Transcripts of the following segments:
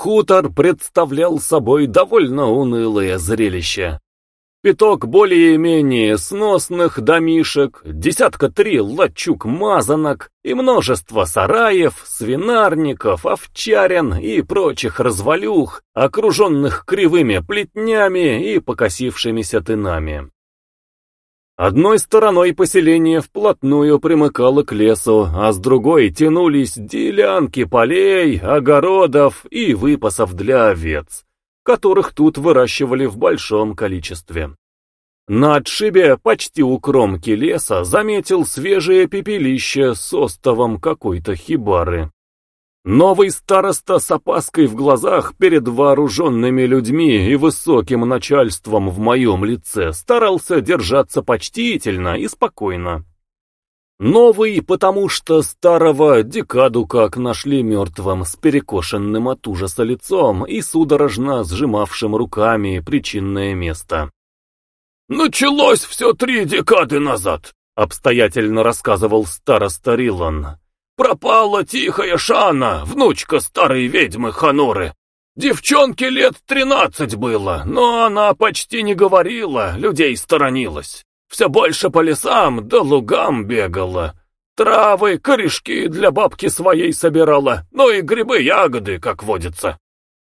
Хутор представлял собой довольно унылое зрелище. Пяток более-менее сносных домишек, десятка три лачуг-мазанок и множество сараев, свинарников, овчарен и прочих развалюх, окруженных кривыми плетнями и покосившимися тынами. Одной стороной поселение вплотную примыкало к лесу, а с другой тянулись делянки полей, огородов и выпасов для овец которых тут выращивали в большом количестве. На отшибе, почти у кромки леса, заметил свежее пепелище с остовом какой-то хибары. Новый староста с опаской в глазах перед вооруженными людьми и высоким начальством в моем лице старался держаться почтительно и спокойно. Новый, потому что старого декаду как нашли мертвым с перекошенным от ужаса лицом и судорожно сжимавшим руками причинное место. «Началось все три декады назад», — обстоятельно рассказывал староста Рилан. «Пропала тихая Шана, внучка старой ведьмы Ханоры. Девчонке лет тринадцать было, но она почти не говорила, людей сторонилась. Все больше по лесам да лугам бегала. Травы, корешки для бабки своей собирала, ну и грибы, ягоды, как водится.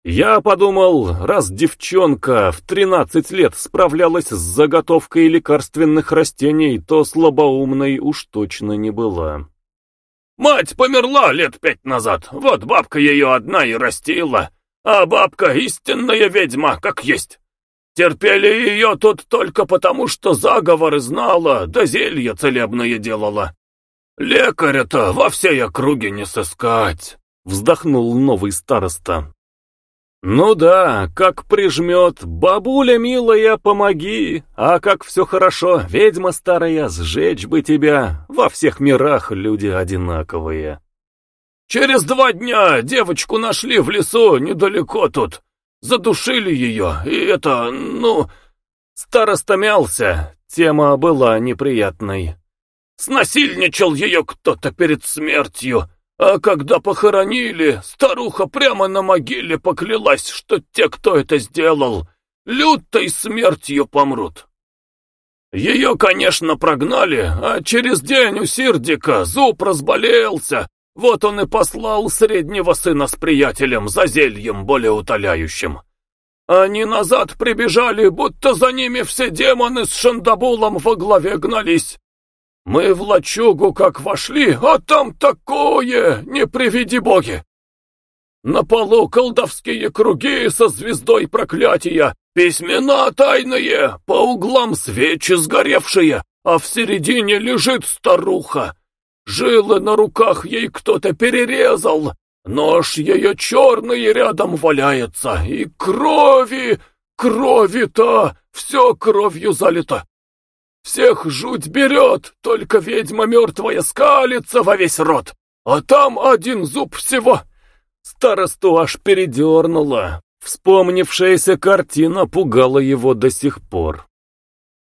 Я подумал, раз девчонка в тринадцать лет справлялась с заготовкой лекарственных растений, то слабоумной уж точно не была. Мать померла лет пять назад, вот бабка ее одна и растила, а бабка истинная ведьма, как есть. Терпели ее тут только потому, что заговоры знала, да зелье целебное делала. Лекаря-то во всей округе не сыскать, вздохнул новый староста. Ну да, как прижмет, бабуля милая, помоги, а как все хорошо, ведьма старая, сжечь бы тебя, во всех мирах люди одинаковые. Через два дня девочку нашли в лесу недалеко тут, Задушили ее, и это, ну... Староста мялся, тема была неприятной. Снасильничал ее кто-то перед смертью, а когда похоронили, старуха прямо на могиле поклялась, что те, кто это сделал, лютой смертью помрут. Ее, конечно, прогнали, а через день у Сирдика зуб разболелся, вот он и послал среднего сына с приятелем за зельем более утоляющим. Они назад прибежали, будто за ними все демоны с Шандабулом во главе гнались. Мы в лачугу как вошли, а там такое, не приведи боги. На полу колдовские круги со звездой проклятия, письмена тайные, по углам свечи сгоревшие, а в середине лежит старуха. Жилы на руках ей кто-то перерезал, нож ее черный рядом валяется, и крови, крови-то, все кровью залито. Всех жуть берет, только ведьма мертвая скалится во весь рот, а там один зуб всего. Старосту аж передернула. Вспомнившаяся картина пугала его до сих пор.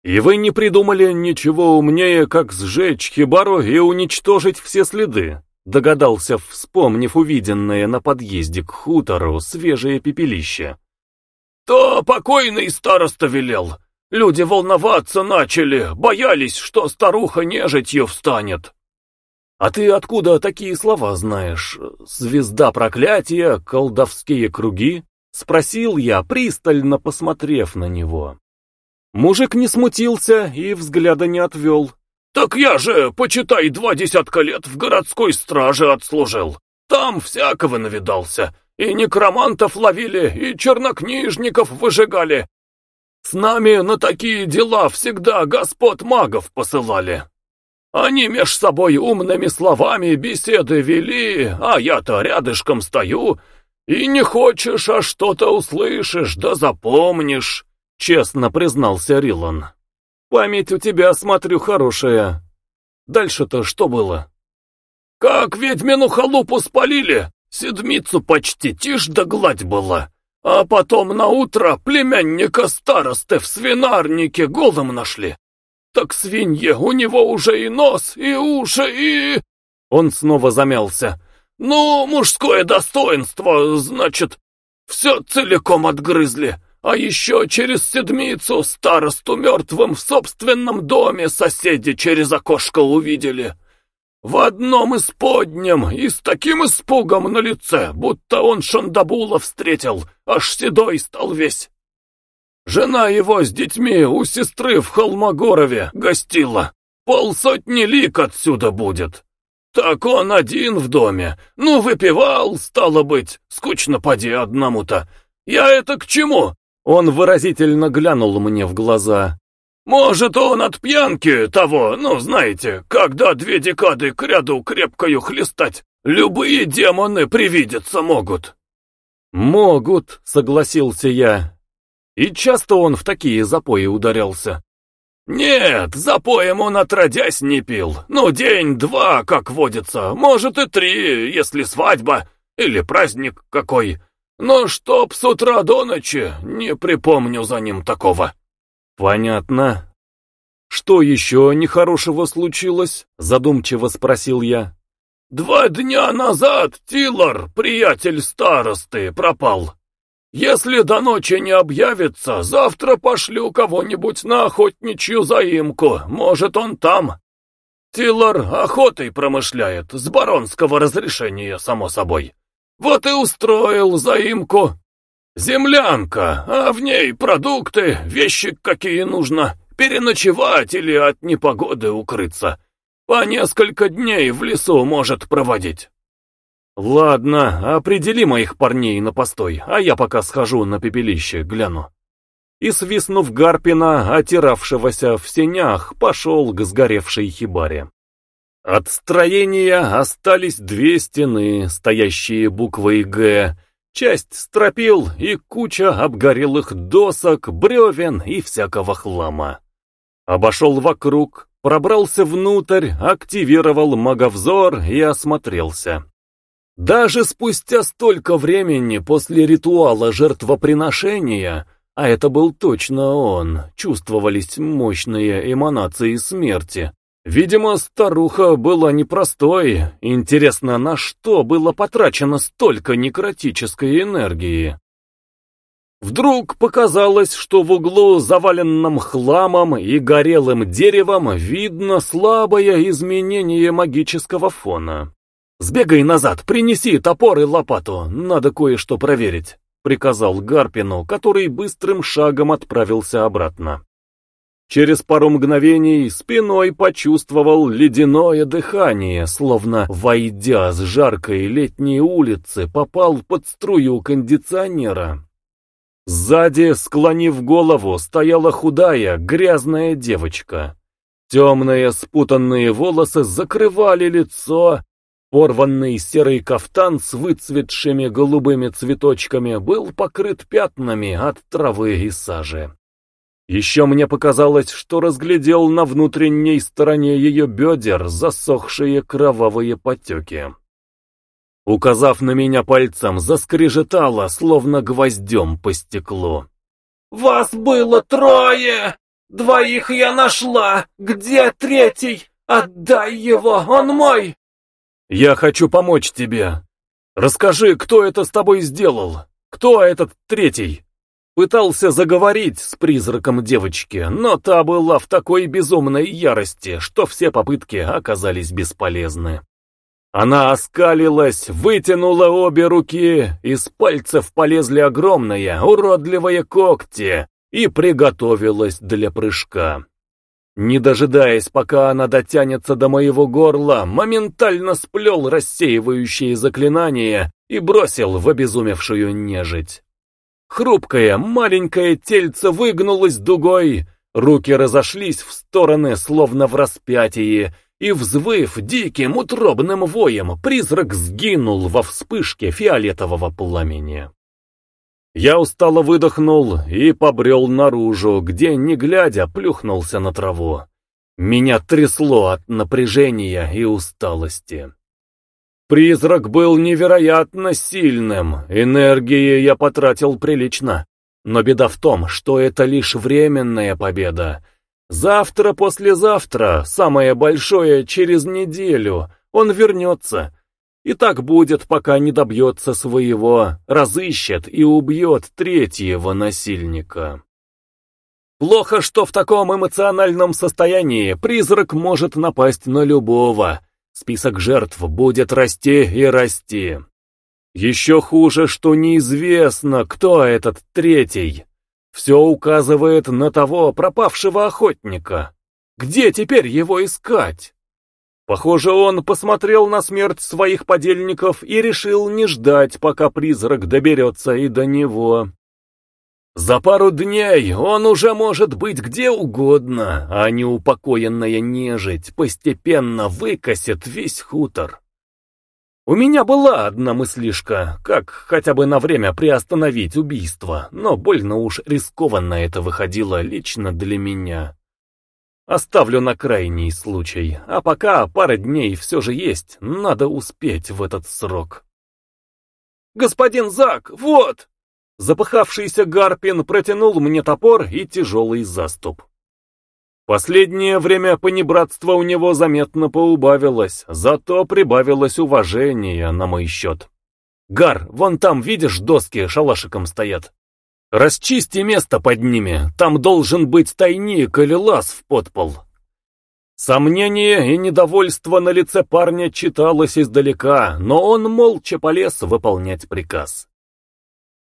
И вы не придумали ничего умнее, как сжечь хибару и уничтожить все следы, догадался, вспомнив увиденное на подъезде к хутору свежее пепелище. То покойный староста велел. Люди волноваться начали, боялись, что старуха нежитью встанет. А ты откуда такие слова знаешь? Звезда проклятия, колдовские круги? Спросил я, пристально посмотрев на него. Мужик не смутился и взгляда не отвел. «Так я же, почитай, два десятка лет в городской страже отслужил. Там всякого навидался. И некромантов ловили, и чернокнижников выжигали. С нами на такие дела всегда господ магов посылали. Они меж собой умными словами беседы вели, а я-то рядышком стою, и не хочешь, а что-то услышишь, да запомнишь. Честно признался Рилан. Память у тебя, смотрю, хорошая. Дальше-то что было? Как ведьмину халупу спалили, седмицу почти тишь да гладь была. А потом на утро племянника старосты в свинарнике голым нашли. Так свинье, у него уже и нос, и уши, и... Он снова замялся. Ну, мужское достоинство, значит, Все целиком отгрызли, а еще через седмицу старосту мертвым в собственном доме соседи через окошко увидели. В одном из подням и с таким испугом на лице, будто он Шандабула встретил, аж седой стал весь. Жена его с детьми у сестры в Холмогорове гостила. Полсотни лик отсюда будет. Так он один в доме. Ну, выпивал, стало быть. Скучно поди одному-то. Я это к чему? Он выразительно глянул мне в глаза. Может, он от пьянки того, ну, знаете, когда две декады к ряду крепкою хлестать, любые демоны привидеться могут. Могут, согласился я. И часто он в такие запои ударялся. «Нет, запоем он отродясь не пил. Ну, день-два, как водится, может и три, если свадьба или праздник какой. Но чтоб с утра до ночи, не припомню за ним такого». «Понятно. Что еще нехорошего случилось?» — задумчиво спросил я. «Два дня назад Тилар, приятель старосты, пропал. Если до ночи не объявится, завтра пошлю кого-нибудь на охотничью заимку, может он там. Тилар охотой промышляет, с баронского разрешения, само собой. Вот и устроил заимку. Землянка, а в ней продукты, вещи какие нужно, переночевать или от непогоды укрыться. По несколько дней в лесу может проводить. «Ладно, определи моих парней на постой, а я пока схожу на пепелище, гляну». И, свистнув Гарпина, отиравшегося в сенях, пошел к сгоревшей хибаре. От строения остались две стены, стоящие буквой «Г», часть стропил и куча обгорелых досок, бревен и всякого хлама. Обошел вокруг, пробрался внутрь, активировал маговзор и осмотрелся. Даже спустя столько времени после ритуала жертвоприношения, а это был точно он, чувствовались мощные эманации смерти. Видимо, старуха была непростой. Интересно, на что было потрачено столько некротической энергии? Вдруг показалось, что в углу, заваленном хламом и горелым деревом, видно слабое изменение магического фона. «Сбегай назад, принеси топор и лопату, надо кое-что проверить», — приказал Гарпину, который быстрым шагом отправился обратно. Через пару мгновений спиной почувствовал ледяное дыхание, словно, войдя с жаркой летней улицы, попал под струю кондиционера. Сзади, склонив голову, стояла худая, грязная девочка. Темные спутанные волосы закрывали лицо, Порванный серый кафтан с выцветшими голубыми цветочками был покрыт пятнами от травы и сажи. Еще мне показалось, что разглядел на внутренней стороне ее бедер засохшие кровавые потеки. Указав на меня пальцем, заскрежетала, словно гвоздем по стеклу. «Вас было трое! Двоих я нашла! Где третий? Отдай его, он мой!» «Я хочу помочь тебе. Расскажи, кто это с тобой сделал? Кто этот третий?» Пытался заговорить с призраком девочки, но та была в такой безумной ярости, что все попытки оказались бесполезны. Она оскалилась, вытянула обе руки, из пальцев полезли огромные, уродливые когти и приготовилась для прыжка. Не дожидаясь, пока она дотянется до моего горла, моментально сплел рассеивающие заклинания и бросил в обезумевшую нежить. Хрупкое, маленькое тельце выгнулось дугой, руки разошлись в стороны, словно в распятии, и, взвыв диким утробным воем, призрак сгинул во вспышке фиолетового пламени. Я устало выдохнул и побрел наружу, где, не глядя, плюхнулся на траву. Меня трясло от напряжения и усталости. Призрак был невероятно сильным, энергии я потратил прилично. Но беда в том, что это лишь временная победа. Завтра-послезавтра, самое большое через неделю, он вернется, И так будет, пока не добьется своего, разыщет и убьет третьего насильника. Плохо, что в таком эмоциональном состоянии призрак может напасть на любого. Список жертв будет расти и расти. Еще хуже, что неизвестно, кто этот третий. Все указывает на того пропавшего охотника. Где теперь его искать? Похоже, он посмотрел на смерть своих подельников и решил не ждать, пока призрак доберется и до него. За пару дней он уже может быть где угодно, а неупокоенная нежить постепенно выкосит весь хутор. У меня была одна мыслишка, как хотя бы на время приостановить убийство, но больно уж рискованно это выходило лично для меня. Оставлю на крайний случай, а пока пара дней все же есть, надо успеть в этот срок. «Господин Зак, вот!» Запыхавшийся Гарпин протянул мне топор и тяжелый заступ. Последнее время понебратство у него заметно поубавилось, зато прибавилось уважение на мой счет. «Гар, вон там, видишь, доски шалашиком стоят? Расчисти место под ними, там должен быть тайник или лаз в подпол». Сомнение и недовольство на лице парня читалось издалека, но он молча полез выполнять приказ.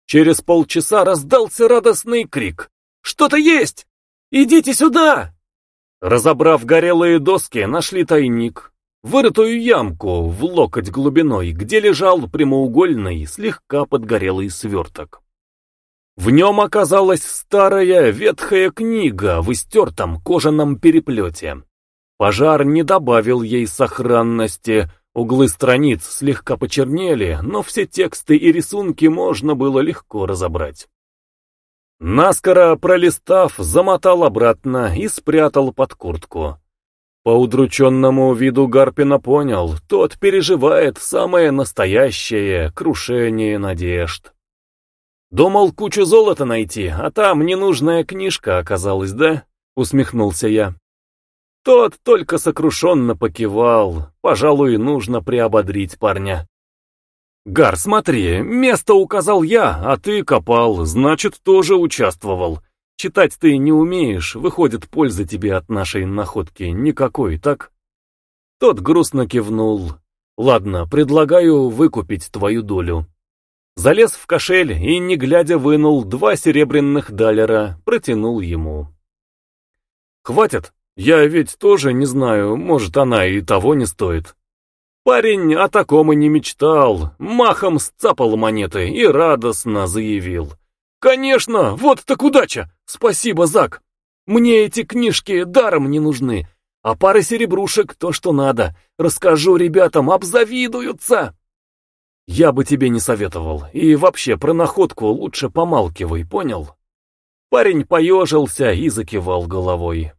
Через полчаса раздался радостный крик. «Что-то есть! Идите сюда!» Разобрав горелые доски, нашли тайник, вырытую ямку в локоть глубиной, где лежал прямоугольный, слегка подгорелый сверток. В нем оказалась старая ветхая книга в истертом кожаном переплете. Пожар не добавил ей сохранности, углы страниц слегка почернели, но все тексты и рисунки можно было легко разобрать. Наскоро пролистав, замотал обратно и спрятал под куртку. По удрученному виду Гарпина понял, тот переживает самое настоящее крушение надежд. Думал кучу золота найти, а там ненужная книжка оказалась, да? Усмехнулся я. Тот только сокрушенно покивал. Пожалуй, нужно приободрить парня. «Гар, смотри, место указал я, а ты копал, значит, тоже участвовал. Читать ты не умеешь, выходит, пользы тебе от нашей находки никакой, так?» Тот грустно кивнул. «Ладно, предлагаю выкупить твою долю». Залез в кошель и, не глядя, вынул два серебряных далера, протянул ему. «Хватит, я ведь тоже не знаю, может, она и того не стоит». Парень о таком и не мечтал, махом сцапал монеты и радостно заявил. «Конечно, вот так удача! Спасибо, Зак! Мне эти книжки даром не нужны, а пара серебрушек то, что надо. Расскажу ребятам, обзавидуются!» «Я бы тебе не советовал, и вообще про находку лучше помалкивай, понял?» Парень поежился и закивал головой.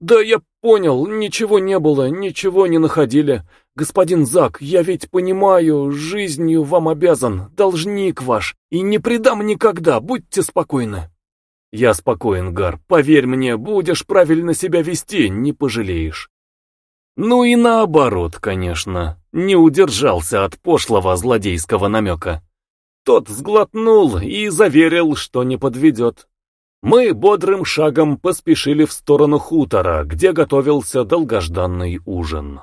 «Да я понял, ничего не было, ничего не находили. Господин Зак, я ведь понимаю, жизнью вам обязан, должник ваш, и не предам никогда, будьте спокойны». «Я спокоен, Гар, поверь мне, будешь правильно себя вести, не пожалеешь». Ну и наоборот, конечно, не удержался от пошлого злодейского намека. Тот сглотнул и заверил, что не подведет. Мы бодрым шагом поспешили в сторону хутора, где готовился долгожданный ужин.